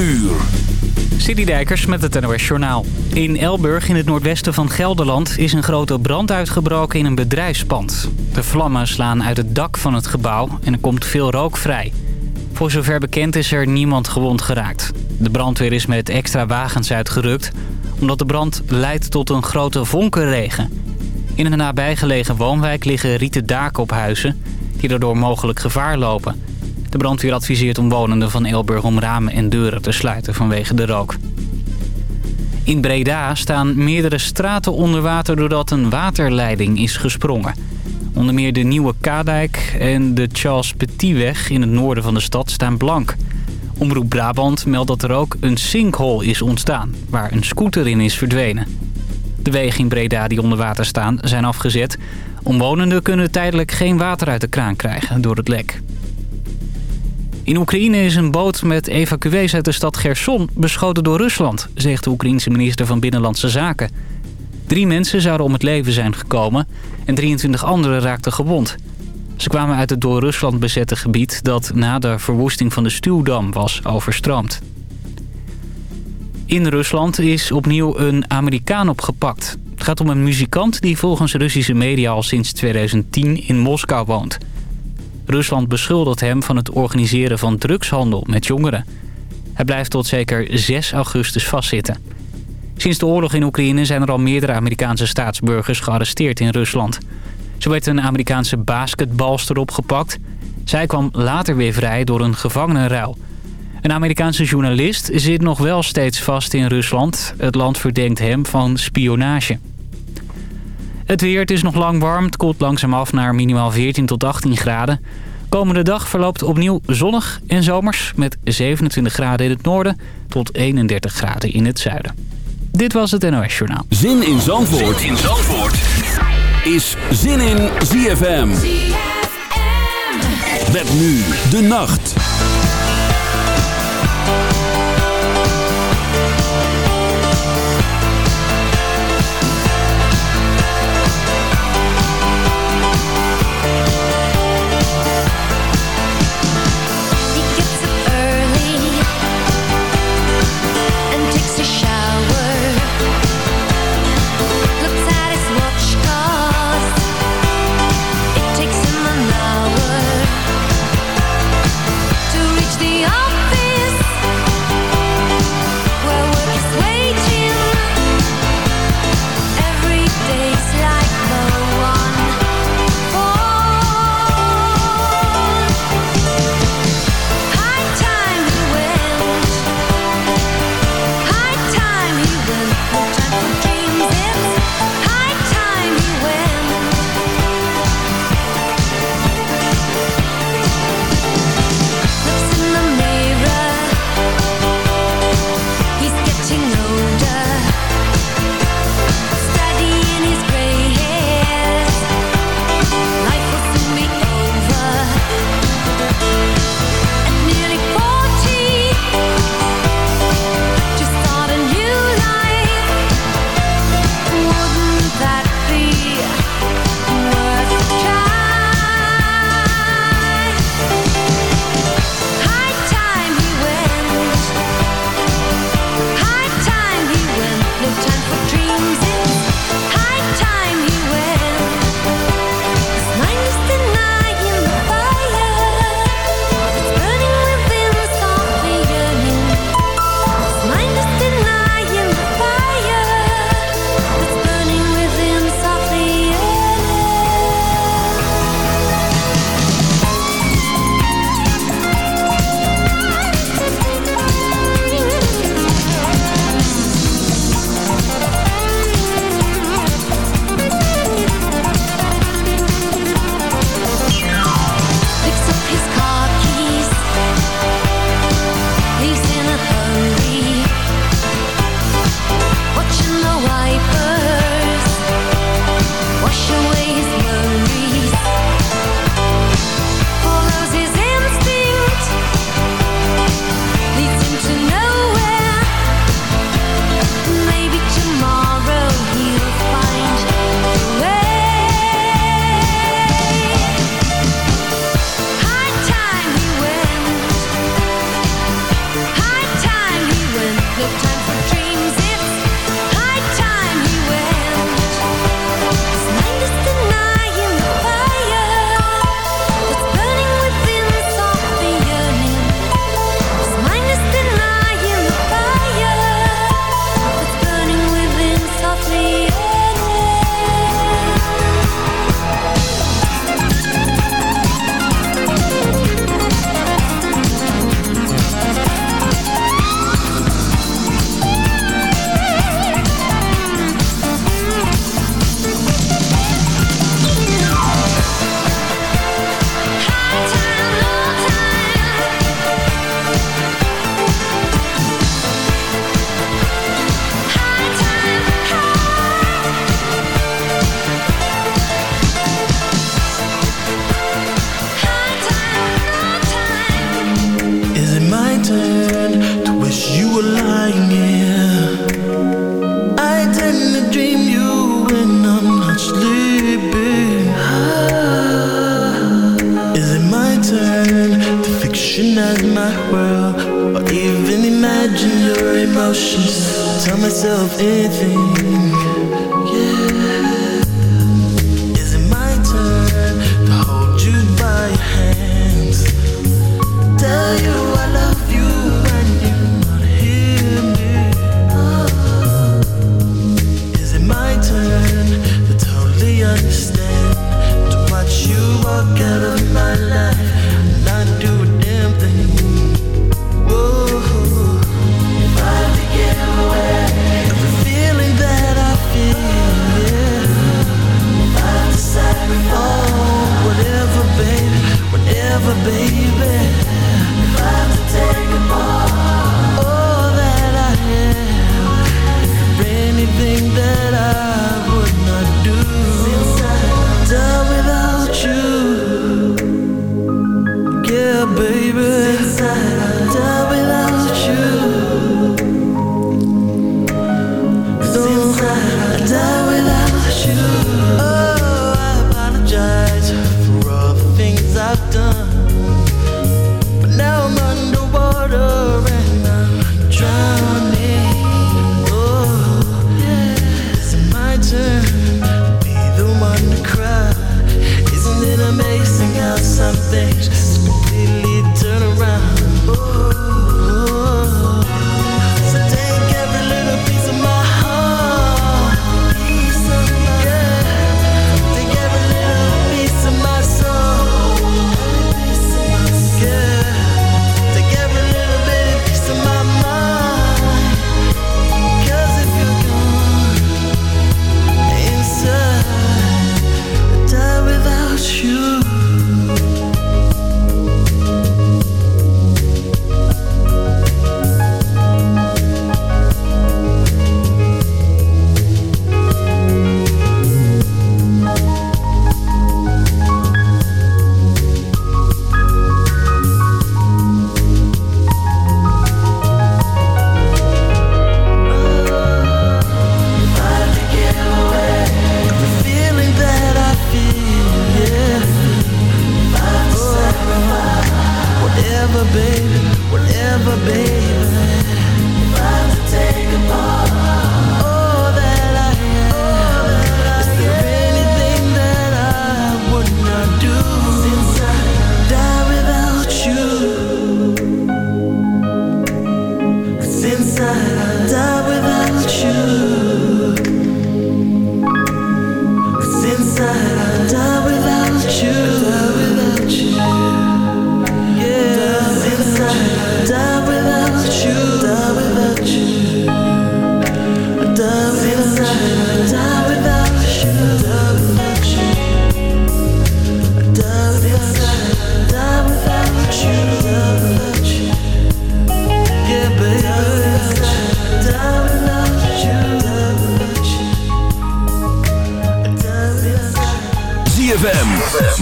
uur. Dijkers met het NOS Journaal. In Elburg in het noordwesten van Gelderland is een grote brand uitgebroken in een bedrijfspand. De vlammen slaan uit het dak van het gebouw en er komt veel rook vrij. Voor zover bekend is er niemand gewond geraakt. De brandweer is met extra wagens uitgerukt... omdat de brand leidt tot een grote vonkenregen. In een nabijgelegen woonwijk liggen rieten daken op huizen... die daardoor mogelijk gevaar lopen... De brandweer adviseert omwonenden van Elburg om ramen en deuren te sluiten vanwege de rook. In Breda staan meerdere straten onder water doordat een waterleiding is gesprongen. Onder meer de Nieuwe Kadijk en de Charles Petitweg in het noorden van de stad staan blank. Omroep Brabant meldt dat er ook een sinkhole is ontstaan, waar een scooter in is verdwenen. De wegen in Breda die onder water staan zijn afgezet. Omwonenden kunnen tijdelijk geen water uit de kraan krijgen door het lek. In Oekraïne is een boot met evacuees uit de stad Gerson beschoten door Rusland, zegt de Oekraïense minister van Binnenlandse Zaken. Drie mensen zouden om het leven zijn gekomen en 23 anderen raakten gewond. Ze kwamen uit het door Rusland bezette gebied dat na de verwoesting van de Stuwdam was overstroomd. In Rusland is opnieuw een Amerikaan opgepakt. Het gaat om een muzikant die volgens Russische media al sinds 2010 in Moskou woont. Rusland beschuldigt hem van het organiseren van drugshandel met jongeren. Hij blijft tot zeker 6 augustus vastzitten. Sinds de oorlog in Oekraïne zijn er al meerdere Amerikaanse staatsburgers gearresteerd in Rusland. Zo werd een Amerikaanse basketbalster opgepakt. Zij kwam later weer vrij door een gevangenenruil. Een Amerikaanse journalist zit nog wel steeds vast in Rusland. Het land verdenkt hem van spionage. Het weer, het is nog lang warm. Het koelt langzaam af naar minimaal 14 tot 18 graden. Komende dag verloopt opnieuw zonnig en zomers... met 27 graden in het noorden tot 31 graden in het zuiden. Dit was het NOS Journaal. Zin in Zandvoort, zin in Zandvoort. is Zin in ZFM. ZFM. Met nu de nacht.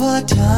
over time.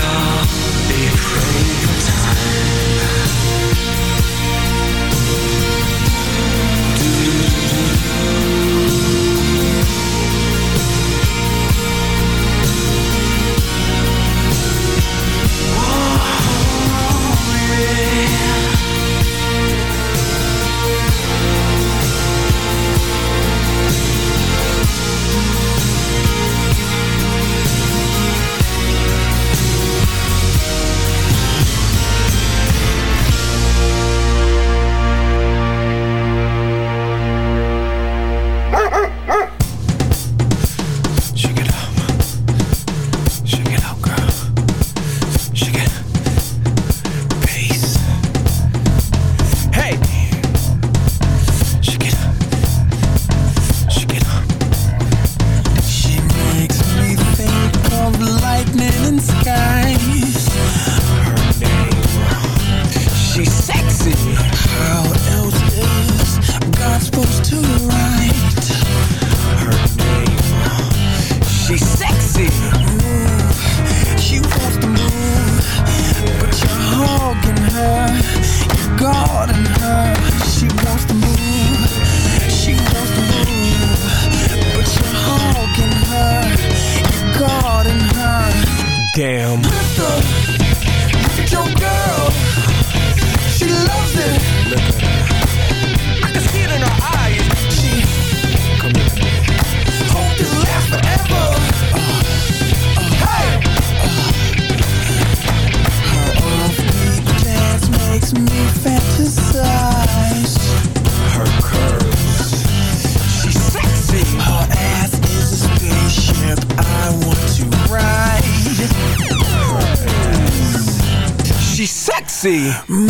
gone Mm.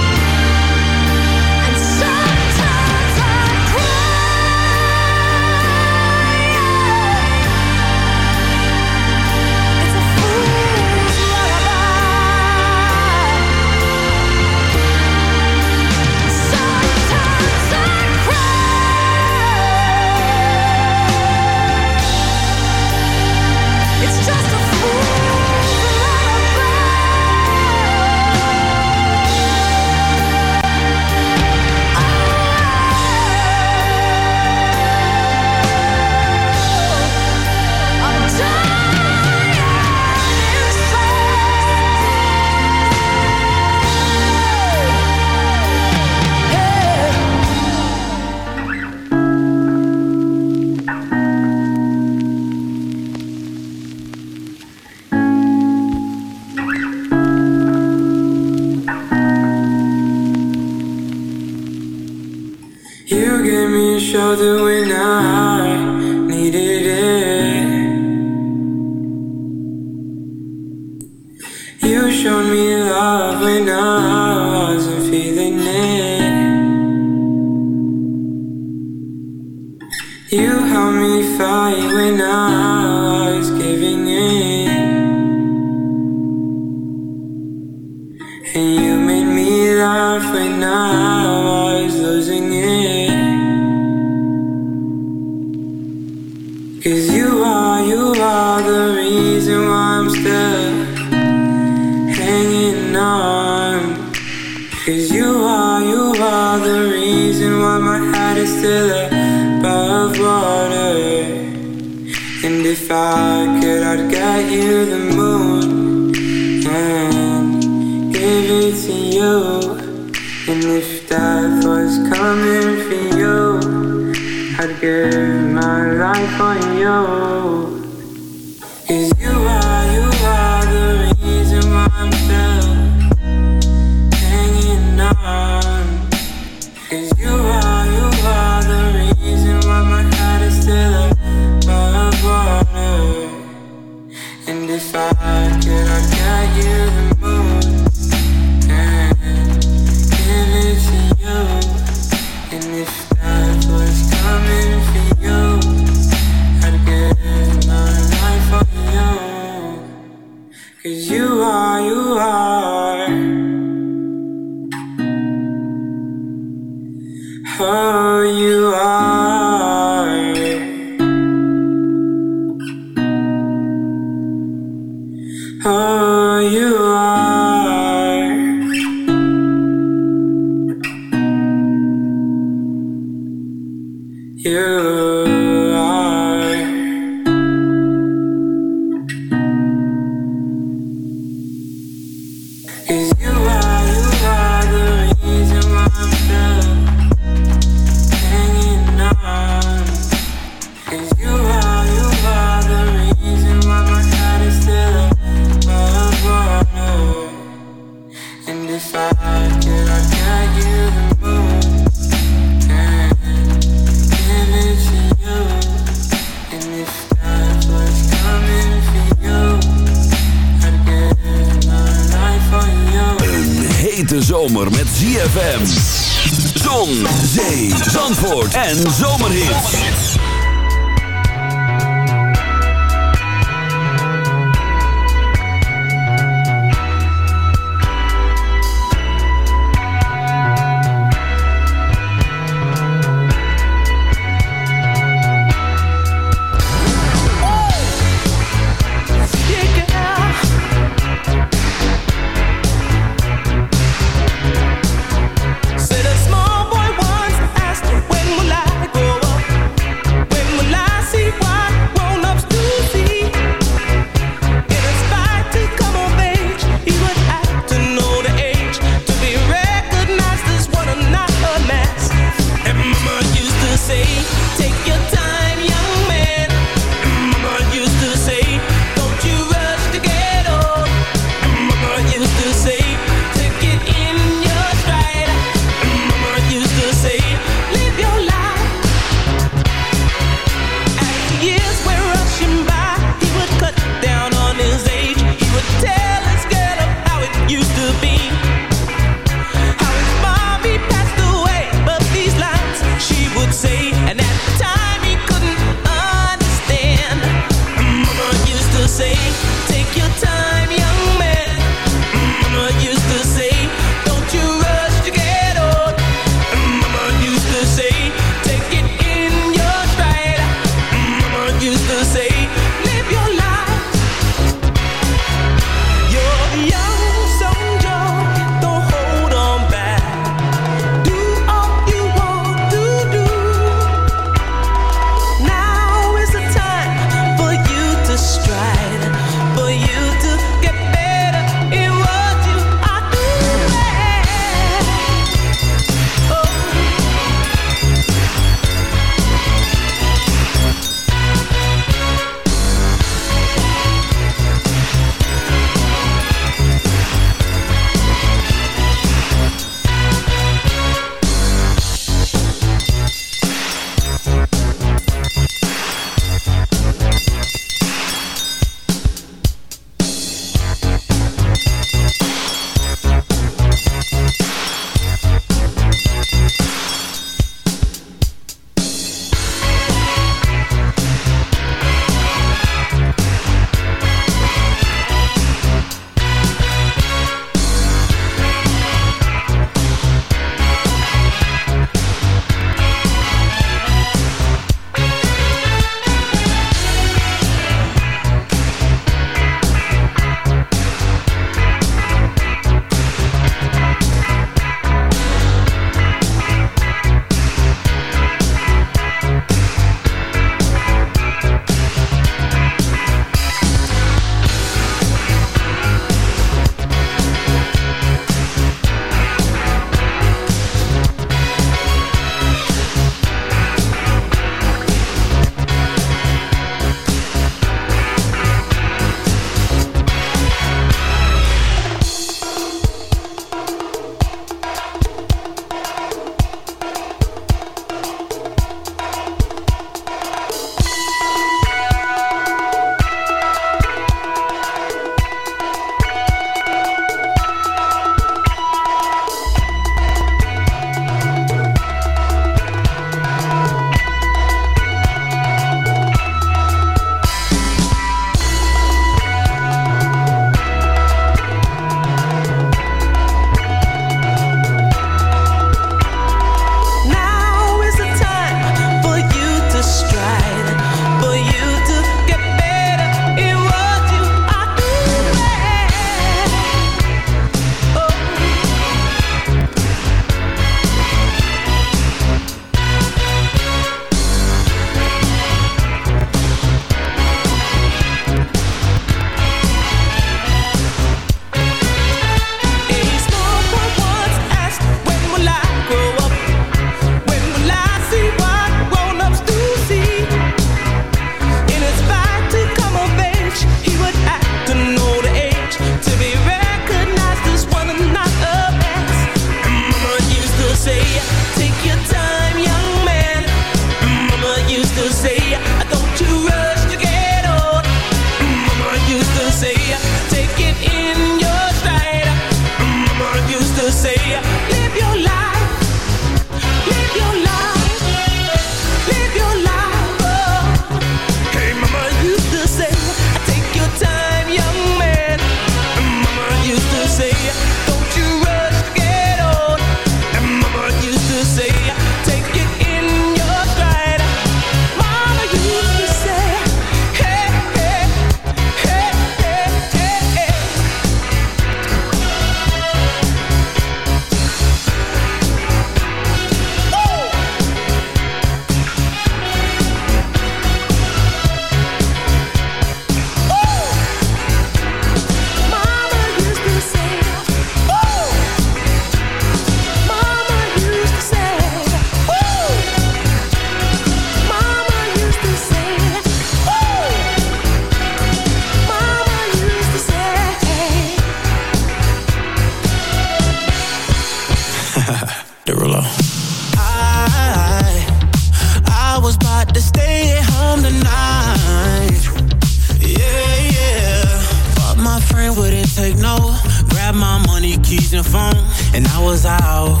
was out.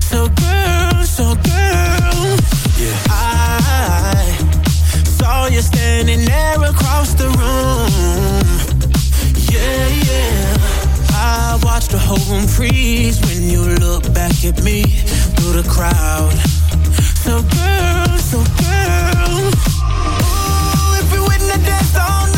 So girl, so girl, yeah. I saw you standing there across the room. Yeah, yeah. I watched the whole room freeze when you look back at me through the crowd. So girl, so girl, ooh, if we win the dance all night.